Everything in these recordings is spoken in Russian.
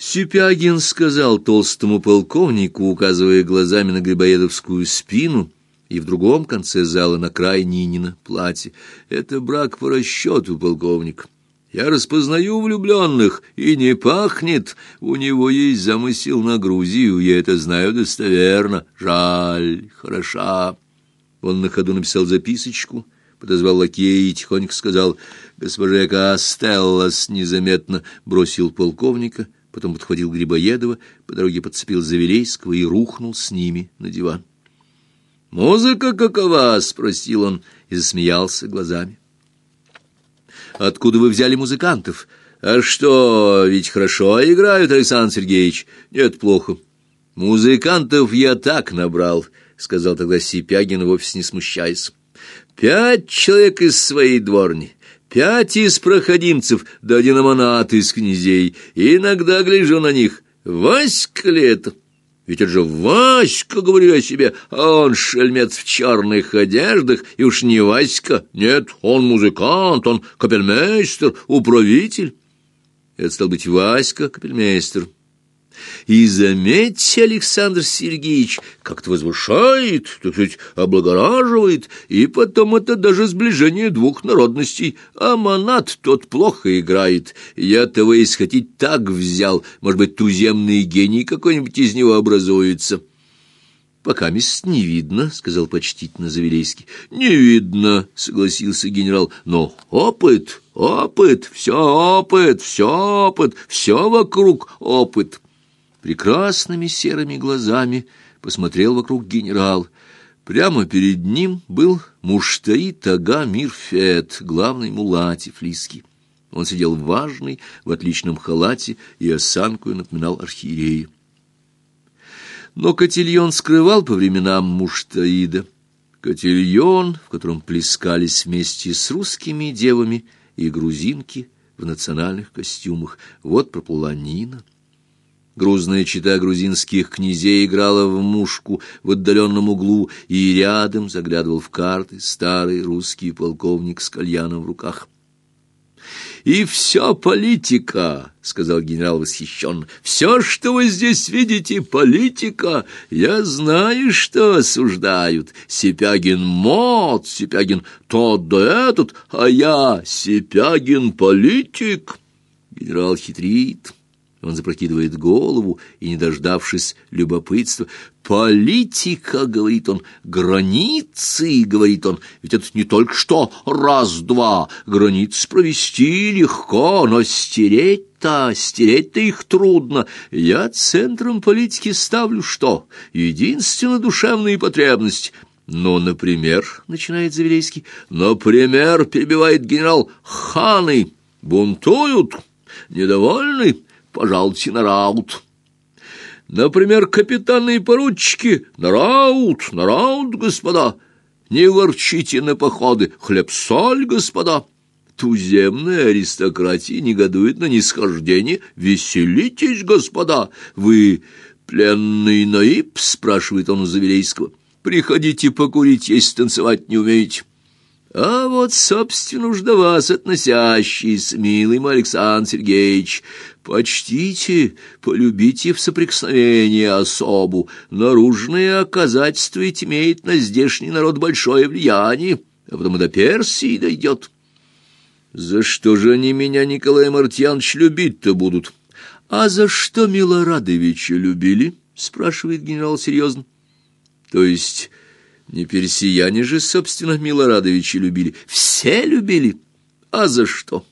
Сипягин сказал толстому полковнику, указывая глазами на грибоедовскую спину, и в другом конце зала на край Нинина платье. «Это брак по расчету, полковник. Я распознаю влюбленных, и не пахнет. У него есть замысел на Грузию, я это знаю достоверно. Жаль, хороша». Он на ходу написал записочку, подозвал лакея и тихонько сказал «Госпожа Кастеллас» незаметно бросил полковника, потом подхватил Грибоедова, по дороге подцепил Завелейского и рухнул с ними на диван. «Музыка какова?» — спросил он и засмеялся глазами. «Откуда вы взяли музыкантов? А что, ведь хорошо играют, Александр Сергеевич?» «Нет, плохо. Музыкантов я так набрал», — сказал тогда Сипягин, вовсе не смущаясь. «Пять человек из своей дворни». Пять из проходимцев, да один аманат из князей. иногда гляжу на них. Васька ли это? Ведь это же Васька, говорю я себе, а он шельмец в черных одеждах, и уж не Васька, нет, он музыкант, он капельмейстер, управитель. Это стал быть Васька, капельмейстер. И заметьте, Александр Сергеевич, как-то возвышает, так сказать, облагораживает, и потом это даже сближение двух народностей. А монат тот плохо играет. Я того и схотить так взял. Может быть, туземный гений какой-нибудь из него образуется. «Пока мест не видно», — сказал почтительно Завелейский. «Не видно», — согласился генерал, — «но опыт, опыт, все опыт, все опыт, все вокруг опыт» прекрасными серыми глазами посмотрел вокруг генерал. Прямо перед ним был Муштаид Ага Мирфет, главный мулати флиски. Он сидел важный, в отличном халате и осанкою напоминал архиерея. Но котельон скрывал по временам Муштаида. Котельон, в котором плескались вместе с русскими девами и грузинки в национальных костюмах. Вот проплыла Нина. Грузная чита грузинских князей играла в мушку в отдаленном углу, и рядом заглядывал в карты старый русский полковник с кальяном в руках. «И все политика», — сказал генерал восхищенно. «Все, что вы здесь видите, политика. Я знаю, что осуждают. Сипягин мод, Сипягин тот да этот, а я Сипягин политик». Генерал хитрит. Он запрокидывает голову и, не дождавшись любопытства, «Политика», — говорит он, — «границы», — говорит он, — «ведь это не только что раз-два, границы провести легко, но стереть-то, стереть-то их трудно. Я центром политики ставлю что? Единственно душевные потребности». «Ну, например», — начинает Завелейский, — «например», — перебивает генерал, — «ханы бунтуют, недовольны» пожалуйте на раут. Например, капитаны и поручики на раут, на раут, господа. Не ворчите на походы, хлеб-соль, господа. Туземная аристократия негодует на нисхождение. Веселитесь, господа. Вы пленный наиб, спрашивает он у Завелейского. Приходите покурить, если танцевать не умеете. А вот, собственно уж до вас относящийся, милый мой Александр Сергеевич, почтите, полюбите в соприкосновении особу. Наружное оказательство ведь имеет на здешний народ большое влияние, а потом и до Персии дойдет. За что же они меня, Николай Мартьянович, любить-то будут? А за что Милорадовича любили? Спрашивает генерал серьезно. То есть... Не персияне же, собственно, Милорадовича любили. Все любили. А за что?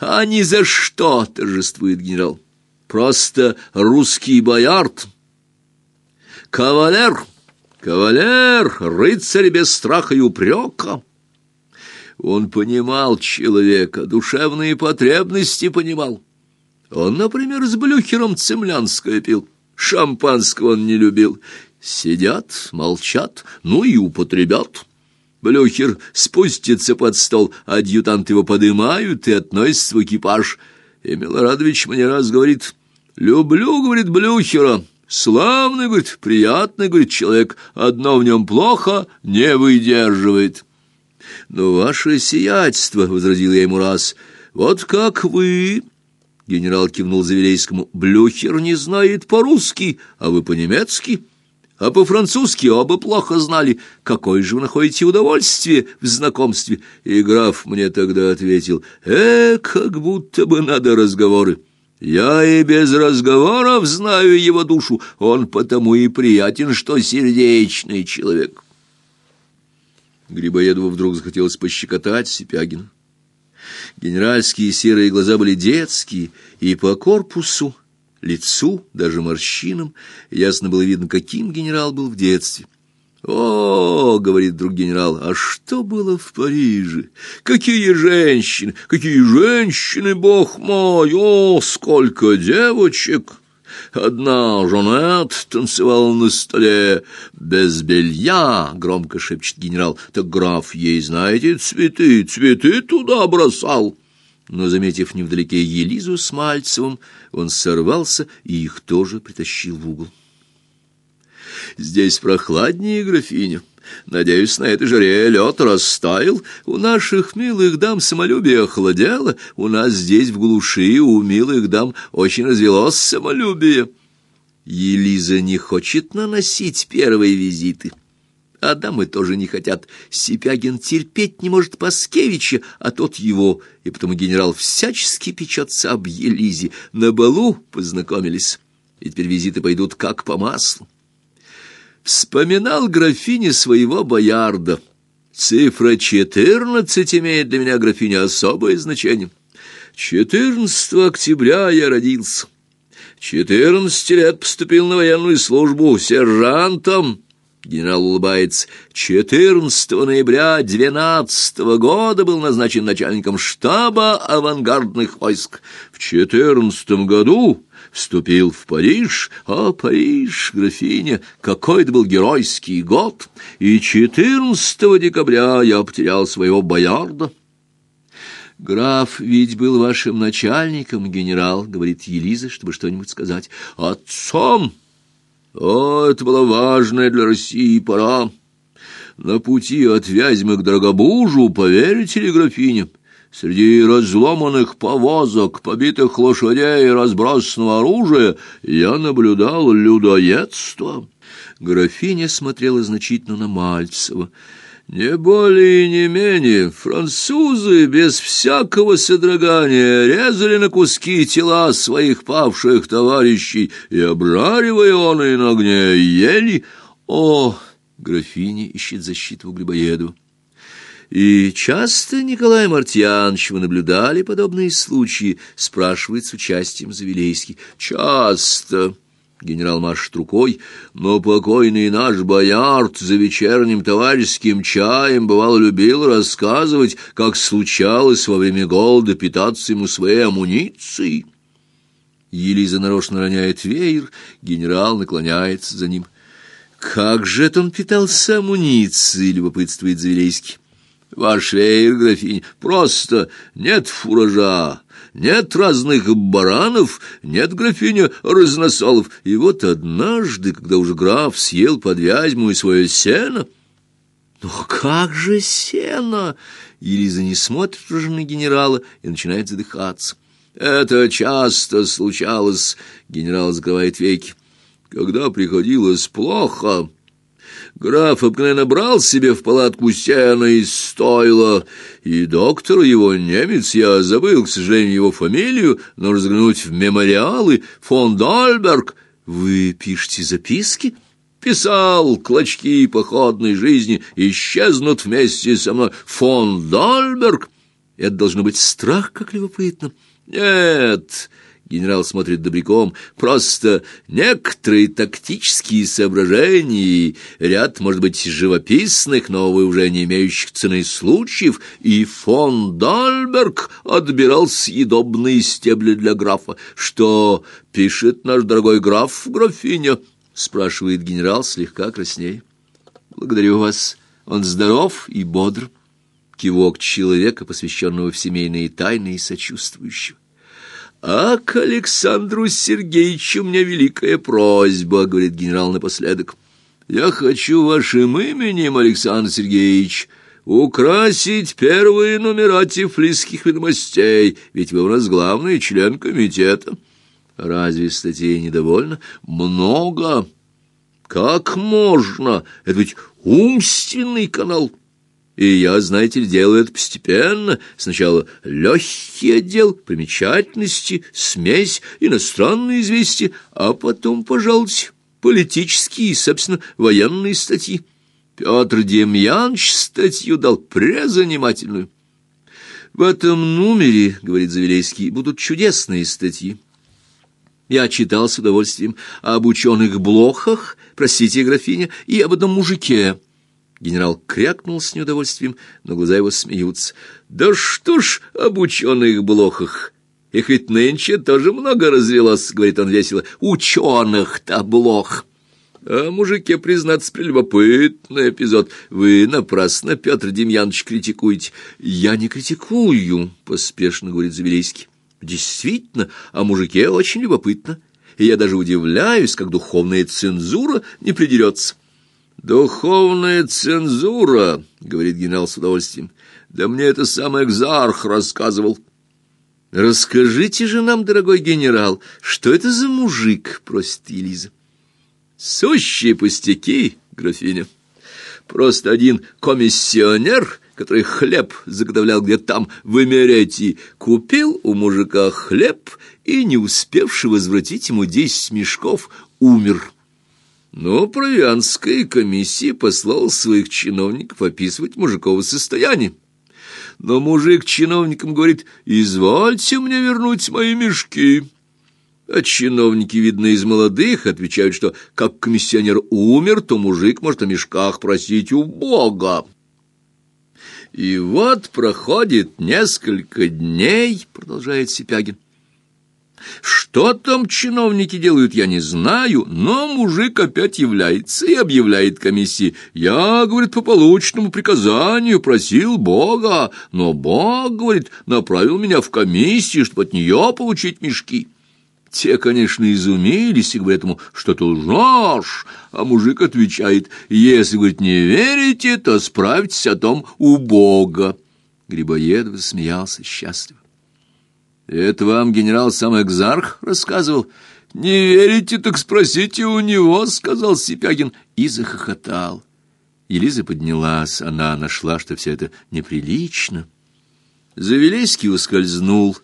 А не за что, торжествует генерал. Просто русский боярд. Кавалер, кавалер, рыцарь без страха и упрека. Он понимал человека, душевные потребности понимал. Он, например, с Блюхером цемлянское пил. Шампанского он не любил. Сидят, молчат, ну и употребят. Блюхер спустится под стол, адъютант его подымают и относятся в экипаж. И Милорадович мне раз говорит, «Люблю, — говорит, — Блюхера, славный, — говорит, — приятный, — говорит, — человек, одно в нем плохо, не выдерживает». «Но ваше сиятельство, — возразил я ему раз, — вот как вы...» Генерал кивнул Завелейскому. «Блюхер не знает по-русски, а вы по-немецки?» А по-французски оба плохо знали. Какое же вы находите удовольствие в знакомстве? И граф мне тогда ответил, э, как будто бы надо разговоры. Я и без разговоров знаю его душу, он потому и приятен, что сердечный человек. Грибоедову вдруг захотелось пощекотать Сипягина. Генеральские серые глаза были детские, и по корпусу, лицу, даже морщинам, ясно было видно, каким генерал был в детстве. «О, — говорит друг генерал, — а что было в Париже? Какие женщины, какие женщины, бог мой! О, сколько девочек!» Одна Жанет танцевала на столе без белья, — громко шепчет генерал. Так граф ей, знаете, цветы, цветы туда бросал. Но, заметив невдалеке Елизу с Мальцевым, он сорвался и их тоже притащил в угол. «Здесь прохладнее, графиня». Надеюсь, на этой жаре лед растаял. У наших милых дам самолюбие охладело. У нас здесь, в глуши, у милых дам очень развелось самолюбие. Елиза не хочет наносить первые визиты. А дамы тоже не хотят. Сипягин терпеть не может Паскевича, а тот его. И потому генерал всячески печется об Елизе. На балу познакомились. И теперь визиты пойдут как по маслу. Вспоминал графине своего боярда. Цифра четырнадцать имеет для меня, графиня, особое значение. Четырнадцатого октября я родился. Четырнадцать лет поступил на военную службу сержантом. Генерал улыбается. 14 ноября 12 года был назначен начальником штаба авангардных войск. В 14 году вступил в Париж, а Париж, графиня, какой это был геройский год, и 14 декабря я потерял своего боярда. «Граф ведь был вашим начальником, генерал», — говорит Елиза, чтобы что-нибудь сказать. «Отцом!» «О, это была важная для России пора. На пути от Вязьмы к Драгобужу, поверите ли, графиня?» Среди разломанных повозок, побитых лошадей и разбросанного оружия я наблюдал людоедство. Графиня смотрела значительно на Мальцева. Не более и не менее, французы без всякого содрогания резали на куски тела своих павших товарищей и, обжаривая он и на огне, ели. О, графиня ищет защиту в Грибоедову. И часто, Николай Мартьянович, вы наблюдали подобные случаи, спрашивает с участием Завилейский. Часто. Генерал машет рукой, но покойный наш боярд за вечерним товарищеским чаем бывал любил рассказывать, как случалось во время голода питаться ему своей амуницией. Елиза нарочно роняет веер, генерал наклоняется за ним. «Как же это он питался амуницией?» — любопытствует Завилейский. Ваш веер, графинь, просто нет фуража, нет разных баранов, нет, графиня, разносолов. И вот однажды, когда уже граф съел под Вязьму и свое сено... «Ну как же сено?» Елиза не смотрит уже на генерала и начинает задыхаться. «Это часто случалось», — генерал закрывает веки. «Когда приходилось плохо...» Граф обыкновенно брал себе в палатку сена из стойла, и доктор его, немец, я забыл, к сожалению, его фамилию, но разглянуть в мемориалы, фон Дальберг. Вы пишете записки? Писал, клочки походной жизни исчезнут вместе со мной. Фон Дальберг? Это должно быть страх, как любопытно. Нет, Генерал смотрит добряком. Просто некоторые тактические соображения, ряд, может быть, живописных, но, вы уже не имеющих цены случаев, и фон Дальберг отбирал съедобные стебли для графа. Что пишет наш дорогой граф, графиня? Спрашивает генерал, слегка красней. Благодарю вас. Он здоров и бодр. Кивок человека, посвященного в семейные тайны и сочувствующего. «А к Александру Сергеевичу у меня великая просьба», — говорит генерал напоследок. «Я хочу вашим именем, Александр Сергеевич, украсить первые номера тифлисских ведомостей, ведь вы у нас главный член комитета. Разве статей недовольно? Много. Как можно? Это ведь умственный канал. И я, знаете ли, делаю это постепенно. Сначала легкий отдел, примечательности, смесь, иностранные известия, а потом, пожалуйста, политические и, собственно, военные статьи. Петр Демьянович статью дал презанимательную. В этом номере, говорит Завелейский, будут чудесные статьи. Я читал с удовольствием об ученых блохах, простите, графиня, и об одном мужике. Генерал крякнул с неудовольствием, но глаза его смеются. «Да что ж об ученых блохах! Их ведь нынче тоже много развелось, — говорит он весело, — ученых-то блох!» А мужике, признаться, прелюбопытный эпизод. Вы напрасно, Петр Демьянович, критикуете. Я не критикую, поспешно говорит Забелийский. Действительно, о мужике очень любопытно. И я даже удивляюсь, как духовная цензура не придерется. «Духовная цензура», — говорит генерал с удовольствием. «Да мне это сам экзарх рассказывал». «Расскажите же нам, дорогой генерал, что это за мужик?» — просит Елиза. «Сущие пустяки, графиня. Просто один комиссионер, который хлеб заготовлял где-то там в Эмеретии, купил у мужика хлеб и, не успевший возвратить ему десять мешков, умер». Но провианская комиссия послала своих чиновников описывать мужиково состояние. Но мужик чиновникам говорит, «Извольте мне вернуть мои мешки». А чиновники, видно, из молодых, отвечают, что как комиссионер умер, то мужик может о мешках просить у Бога. И вот проходит несколько дней, продолжает Сипягин, что там чиновники делают, я не знаю, но мужик опять является и объявляет комиссии. Я, говорит, по полученному приказанию просил Бога, но Бог, говорит, направил меня в комиссию, чтобы от нее получить мешки. Те, конечно, изумились и говорят ему, что ты лжешь, а мужик отвечает, если, говорит, не верите, то справьтесь о том у Бога. Грибоедов смеялся счастливо. Это вам генерал сам Экзарх рассказывал? Не верите, так спросите у него, сказал Сипягин и захохотал. Елиза поднялась, она нашла, что все это неприлично. Завелейский ускользнул,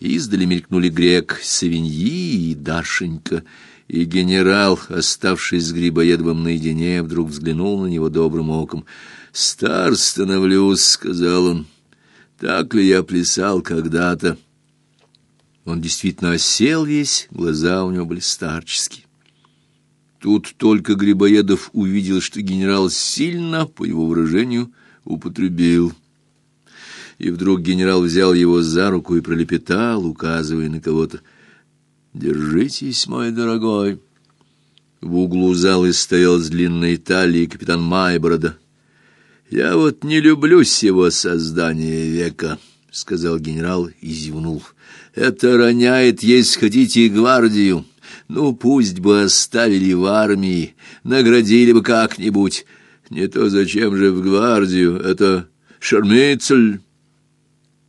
издали мелькнули грек, Савиньи и Дашенька, и генерал, оставшись с Грибоедовым наедине, вдруг взглянул на него добрым оком. «Стар становлюсь», — сказал он, — «так ли я плясал когда-то?» Он действительно осел весь, глаза у него были старческие. Тут только Грибоедов увидел, что генерал сильно, по его выражению, употребил. И вдруг генерал взял его за руку и пролепетал, указывая на кого-то. «Держитесь, мой дорогой!» В углу зала стоял с длинной талией капитан Майборода. «Я вот не люблю сего создания века», — сказал генерал и зевнул. Это роняет, если хотите, гвардию. Ну, пусть бы оставили в армии, наградили бы как-нибудь. Не то зачем же в гвардию? Это шермицель.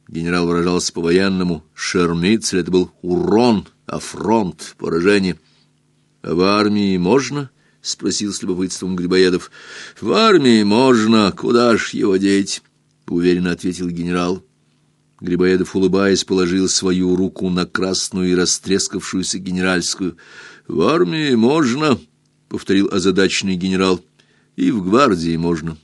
Генерал выражался по-военному. Шермицель — это был урон, а фронт — поражение. А в армии можно? — спросил с любопытством Грибоедов. — В армии можно. Куда ж его деть? — уверенно ответил генерал. Грибоедов, улыбаясь, положил свою руку на красную и растрескавшуюся генеральскую. «В армии можно», — повторил озадаченный генерал, — «и в гвардии можно».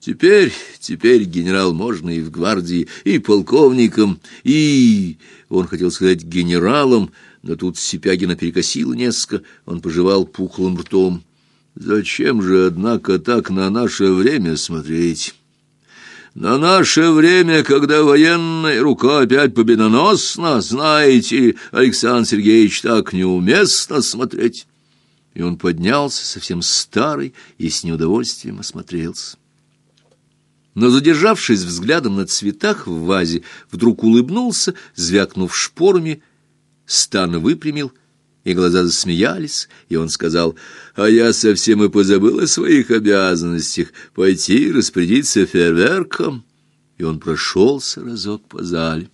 Теперь, теперь, генерал, можно и в гвардии, и полковником, и... Он хотел сказать генералом, но тут Сипягина перекосило несколько, он пожевал пухлым ртом. «Зачем же, однако, так на наше время смотреть?» На наше время, когда военная рука опять победоносна, знаете, Александр Сергеевич, так неуместно смотреть. И он поднялся, совсем старый, и с неудовольствием осмотрелся. Но, задержавшись взглядом на цветах в вазе, вдруг улыбнулся, звякнув шпорами, стан выпрямил и глаза засмеялись, и он сказал, «А я совсем и позабыл о своих обязанностях пойти распорядиться фейерверком». И он прошелся разок по зале.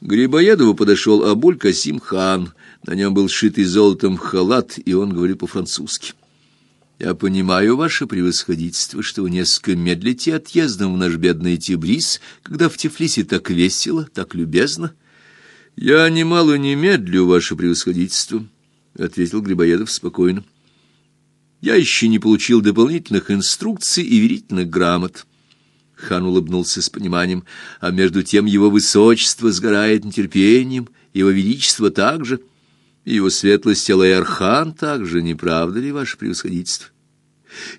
К Грибоедову подошел Абуль Касим хан. На нем был сшитый золотом халат, и он говорил по-французски. «Я понимаю, ваше превосходительство, что вы несколько медлите отъездом в наш бедный Тибрис, когда в Тифлисе так весело, так любезно». «Я немало не медлю, ваше превосходительство», — ответил Грибоедов спокойно. «Я еще не получил дополнительных инструкций и верительных грамот». Хан улыбнулся с пониманием, а между тем его высочество сгорает нетерпением, его величество также, его светлость Алайархан также, не правда ли, ваше превосходительство?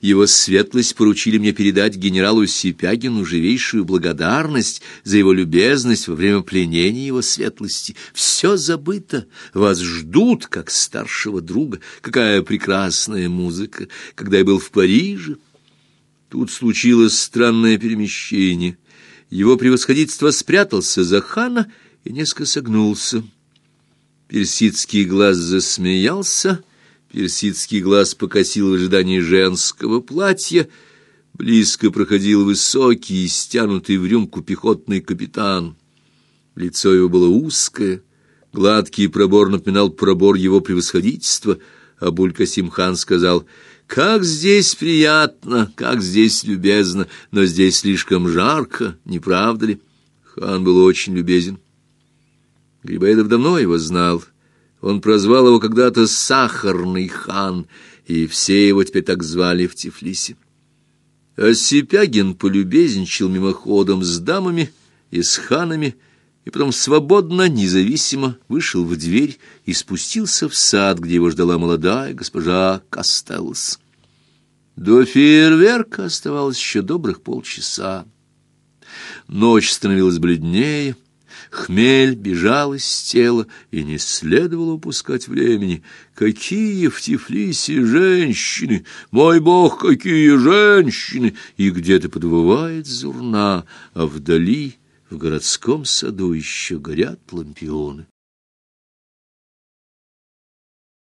Его светлость поручили мне передать генералу Сипягину живейшую благодарность за его любезность во время пленения его светлости. Все забыто, вас ждут, как старшего друга. Какая прекрасная музыка! Когда я был в Париже, тут случилось странное перемещение. Его превосходительство спрятался за хана и несколько согнулся. Персидский глаз засмеялся — Персидский глаз покосил в ожидании женского платья. Близко проходил высокий, стянутый в рюмку пехотный капитан. Лицо его было узкое, гладкий пробор напоминал пробор его превосходительства. А Буль-Касим-хан сказал, «Как здесь приятно, как здесь любезно, но здесь слишком жарко, не правда ли?» Хан был очень любезен. Грибоедов давно его знал. Он прозвал его когда-то «Сахарный хан», и все его теперь так звали в Тифлисе. Осипягин полюбезничал мимоходом с дамами и с ханами, и потом свободно, независимо вышел в дверь и спустился в сад, где его ждала молодая госпожа Кастеллс. До фейерверка оставалось еще добрых полчаса. Ночь становилась бледнее, Хмель бежал из тела, и не следовало упускать времени. Какие в Тифлисе женщины! Мой бог, какие женщины! И где-то подвывает зурна, а вдали, в городском саду, еще горят лампионы.